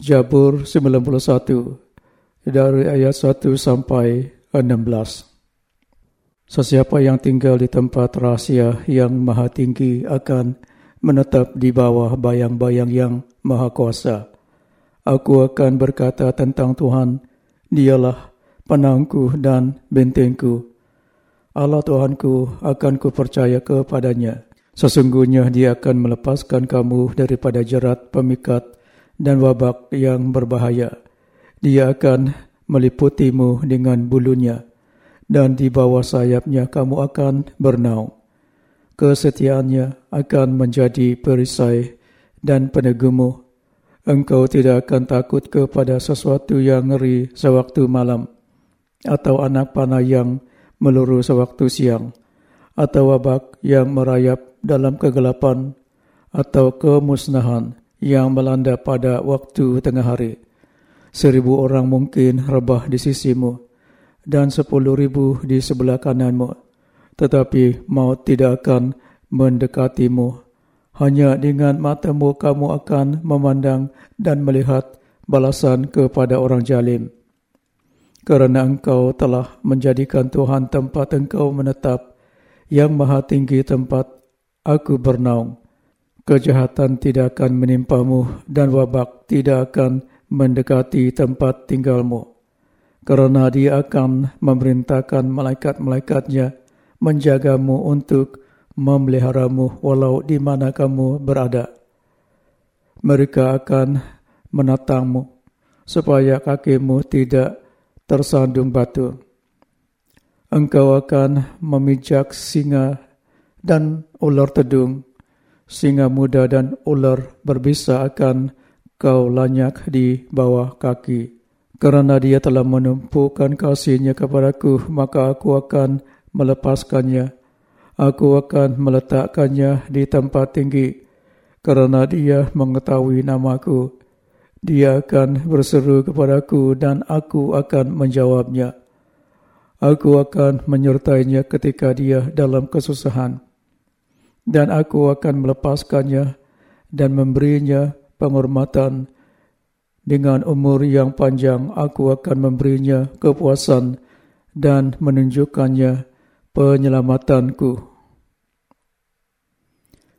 Jabur 91 dari ayat 1 sampai 16. Sesiapa yang tinggal di tempat rahasia yang maha tinggi akan menetap di bawah bayang-bayang yang maha kuasa. Aku akan berkata tentang Tuhan, dialah penangku dan bentengku. Allah Tuhanku akan kupercaya kepadanya. Sesungguhnya dia akan melepaskan kamu daripada jerat pemikat dan wabak yang berbahaya. Dia akan meliputimu dengan bulunya dan di bawah sayapnya kamu akan bernaung. Kesetiaannya akan menjadi perisai dan penegumu. Engkau tidak akan takut kepada sesuatu yang ngeri sewaktu malam atau anak panah yang meluru sewaktu siang atau wabak yang merayap dalam kegelapan atau kemusnahan yang melanda pada waktu tengah hari. Seribu orang mungkin rebah di sisimu dan sepuluh ribu di sebelah kananmu. Tetapi maut tidak akan mendekatimu. Hanya dengan matamu kamu akan memandang dan melihat balasan kepada orang jalim. Kerana engkau telah menjadikan Tuhan tempat engkau menetap, yang maha tinggi tempat aku bernaung kejahatan tidak akan menimpamu dan wabak tidak akan mendekati tempat tinggalmu. Kerana dia akan memerintahkan malaikat-malaikatnya menjagamu untuk memeliharamu walau di mana kamu berada. Mereka akan menatangmu supaya kakimu tidak tersandung batu. Engkau akan memijak singa dan ular tedung singa muda dan ular berbisa akan kau lanyak di bawah kaki. Kerana dia telah menumpukan kasihnya kepadaku, maka aku akan melepaskannya. Aku akan meletakkannya di tempat tinggi. Kerana dia mengetahui namaku, dia akan berseru kepadaku dan aku akan menjawabnya. Aku akan menyertainya ketika dia dalam kesusahan dan aku akan melepaskannya dan memberinya penghormatan. Dengan umur yang panjang aku akan memberinya kepuasan dan menunjukkannya penyelamatanku